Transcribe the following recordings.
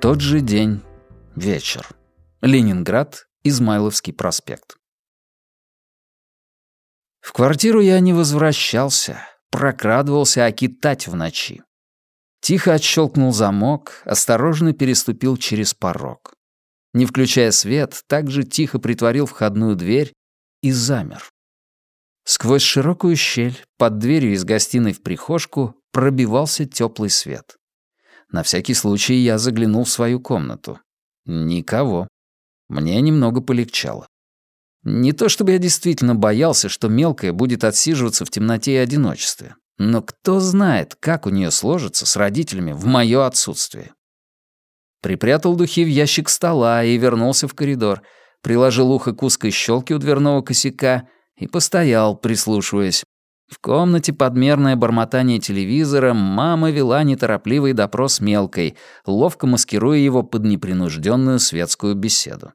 Тот же день, вечер. Ленинград, Измайловский проспект. В квартиру я не возвращался, прокрадывался окитать в ночи. Тихо отщелкнул замок, осторожно переступил через порог. Не включая свет, также тихо притворил входную дверь и замер. Сквозь широкую щель под дверью из гостиной в прихожку пробивался теплый свет. На всякий случай я заглянул в свою комнату. Никого. Мне немного полегчало. Не то чтобы я действительно боялся, что мелкая будет отсиживаться в темноте и одиночестве. Но кто знает, как у нее сложится с родителями в мое отсутствие. Припрятал духи в ящик стола и вернулся в коридор, приложил ухо к узкой щелке у дверного косяка и постоял, прислушиваясь. В комнате подмерное бормотание телевизора мама вела неторопливый допрос мелкой, ловко маскируя его под непринужденную светскую беседу.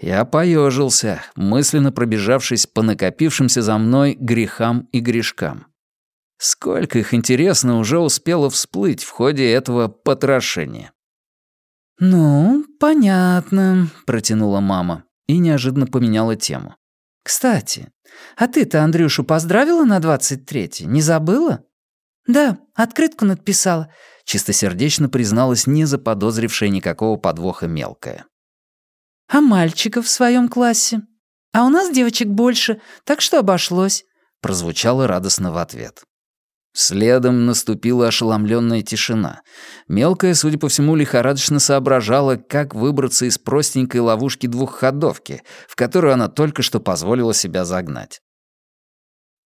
Я поежился, мысленно пробежавшись по накопившимся за мной грехам и грешкам. Сколько их, интересно, уже успело всплыть в ходе этого потрошения. «Ну, понятно», — протянула мама и неожиданно поменяла тему. «Кстати, а ты-то Андрюшу поздравила на 23-й, не забыла?» «Да, открытку надписала», — чистосердечно призналась не заподозрившая никакого подвоха мелкая. «А мальчиков в своем классе? А у нас девочек больше, так что обошлось», — прозвучало радостно в ответ. Следом наступила ошеломленная тишина. Мелкая, судя по всему, лихорадочно соображала, как выбраться из простенькой ловушки двухходовки, в которую она только что позволила себя загнать.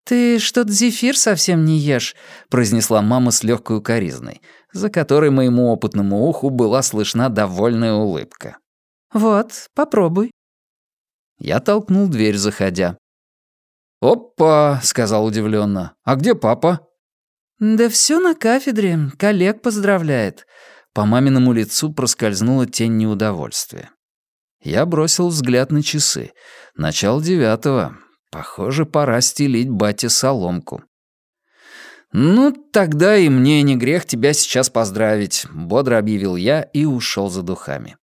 «Ты что-то зефир совсем не ешь», — произнесла мама с легкой укоризной, за которой моему опытному уху была слышна довольная улыбка. «Вот, попробуй». Я толкнул дверь, заходя. «Опа!» — сказал удивленно. «А где папа?» «Да все на кафедре, коллег поздравляет». По маминому лицу проскользнула тень неудовольствия. Я бросил взгляд на часы. Начало девятого. Похоже, пора стелить бате соломку. «Ну, тогда и мне не грех тебя сейчас поздравить», — бодро объявил я и ушел за духами.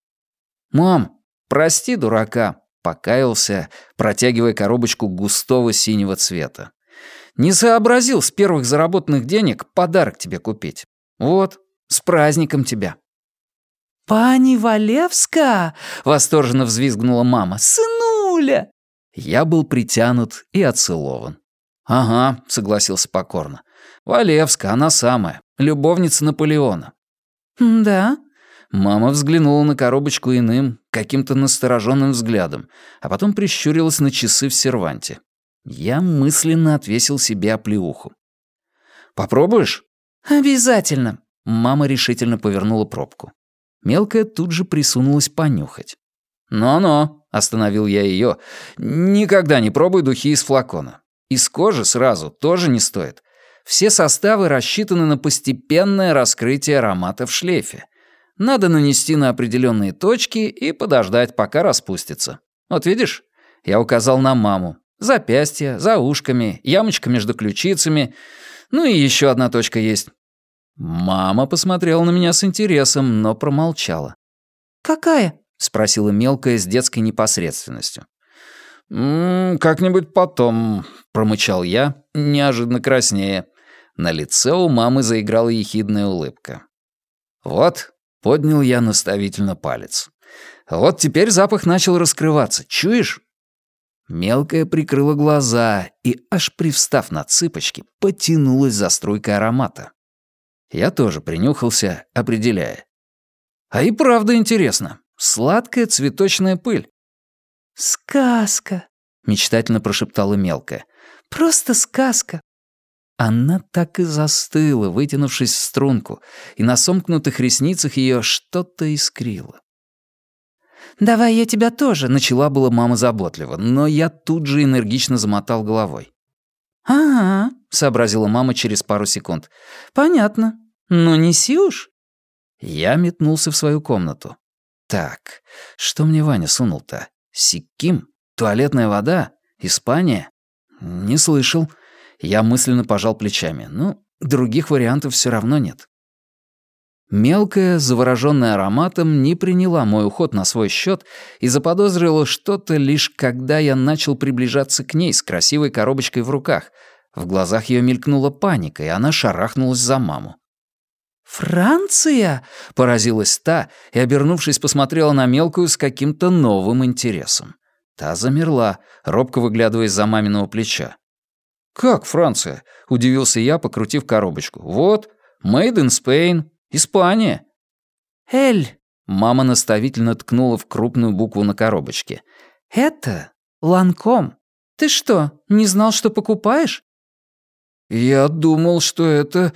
«Мам, прости дурака», — покаялся, протягивая коробочку густого синего цвета. Не сообразил с первых заработанных денег подарок тебе купить. Вот, с праздником тебя». «Пани Валевска!» — восторженно взвизгнула мама. «Сынуля!» Я был притянут и оцелован. «Ага», — согласился покорно. «Валевска, она самая, любовница Наполеона». «Да?» Мама взглянула на коробочку иным, каким-то настороженным взглядом, а потом прищурилась на часы в серванте. Я мысленно отвесил себе оплеуху. «Попробуешь?» «Обязательно!» Мама решительно повернула пробку. Мелкая тут же присунулась понюхать. «Но-но», — остановил я ее, — «никогда не пробуй духи из флакона. Из кожи сразу тоже не стоит. Все составы рассчитаны на постепенное раскрытие аромата в шлейфе. Надо нанести на определенные точки и подождать, пока распустится. Вот видишь, я указал на маму. Запястье, за ушками, ямочка между ключицами. Ну и еще одна точка есть. Мама посмотрела на меня с интересом, но промолчала. «Какая?» — спросила мелкая с детской непосредственностью. «М -м, «Как-нибудь потом», — промычал я, неожиданно краснее. На лице у мамы заиграла ехидная улыбка. «Вот», — поднял я наставительно палец. «Вот теперь запах начал раскрываться. Чуешь?» Мелкая прикрыла глаза и, аж привстав на цыпочки, потянулась за струйкой аромата. Я тоже принюхался, определяя. А и правда интересно. Сладкая цветочная пыль. «Сказка», — мечтательно прошептала мелкая. «Просто сказка». Она так и застыла, вытянувшись в струнку, и на сомкнутых ресницах ее что-то искрило. «Давай я тебя тоже», — начала была мама заботливо, но я тут же энергично замотал головой. «Ага», — сообразила мама через пару секунд. «Понятно. Но неси уж». Я метнулся в свою комнату. «Так, что мне Ваня сунул-то? Сиким? Туалетная вода? Испания?» «Не слышал». Я мысленно пожал плечами. «Ну, других вариантов все равно нет». Мелкая, завороженная ароматом, не приняла мой уход на свой счет и заподозрила что-то лишь когда я начал приближаться к ней с красивой коробочкой в руках. В глазах ее мелькнула паника, и она шарахнулась за маму. «Франция?» — поразилась та и, обернувшись, посмотрела на мелкую с каким-то новым интересом. Та замерла, робко выглядывая из-за маминого плеча. «Как Франция?» — удивился я, покрутив коробочку. «Вот, made in Spain, Испания». «Эль», — мама наставительно ткнула в крупную букву на коробочке. «Это Ланком. Ты что, не знал, что покупаешь?» «Я думал, что это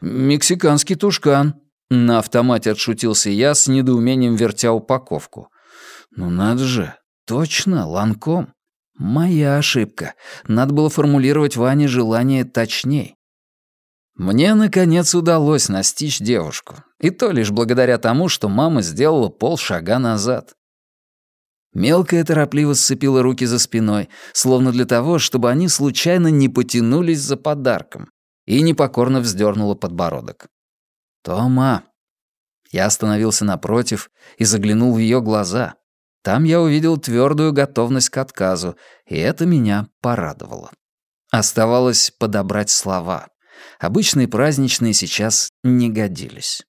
мексиканский тушкан», — на автомате отшутился я, с недоумением вертя упаковку. «Ну надо же, точно, Ланком. Моя ошибка. Надо было формулировать Ване желание точней. Мне, наконец, удалось настичь девушку. И то лишь благодаря тому, что мама сделала полшага назад. Мелкая торопливо сцепила руки за спиной, словно для того, чтобы они случайно не потянулись за подарком, и непокорно вздернула подбородок. «Тома!» Я остановился напротив и заглянул в ее глаза. Там я увидел твердую готовность к отказу, и это меня порадовало. Оставалось подобрать слова. Обычные праздничные сейчас не годились.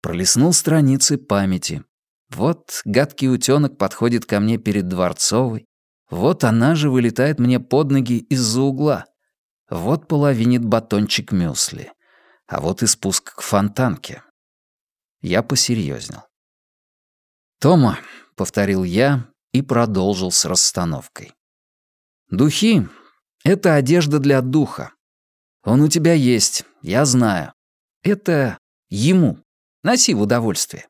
Пролистнул страницы памяти. Вот гадкий утёнок подходит ко мне перед Дворцовой. Вот она же вылетает мне под ноги из-за угла. Вот половинит батончик мюсли. А вот и спуск к фонтанке. Я посерьезнел. «Тома», — повторил я и продолжил с расстановкой. «Духи — это одежда для духа. Он у тебя есть, я знаю. Это ему. Носи в удовольствие».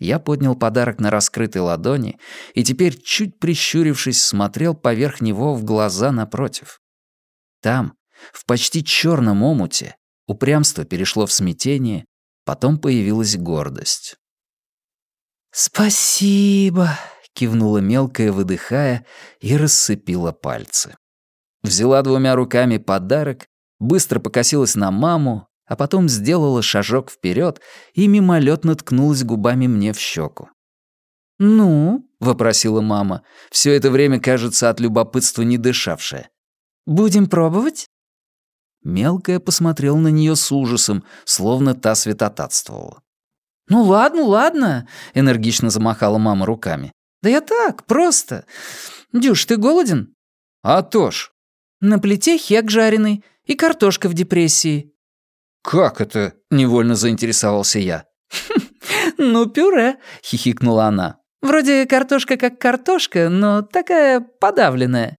Я поднял подарок на раскрытой ладони и теперь, чуть прищурившись, смотрел поверх него в глаза напротив. Там, в почти черном омуте, упрямство перешло в смятение, потом появилась гордость. «Спасибо», — кивнула мелкая, выдыхая, и рассыпила пальцы. Взяла двумя руками подарок быстро покосилась на маму, а потом сделала шажок вперед и мимолетно ткнулась губами мне в щеку. «Ну?» — вопросила мама, все это время, кажется, от любопытства не дышавшая. «Будем пробовать?» Мелкая посмотрела на нее с ужасом, словно та святотатствовала. «Ну ладно, ладно», — энергично замахала мама руками. «Да я так, просто. Дюш, ты голоден?» «А то ж». «На плите хек жареный, и картошка в депрессии». «Как это?» — невольно заинтересовался я. «Ну, пюре», — хихикнула она. «Вроде картошка как картошка, но такая подавленная.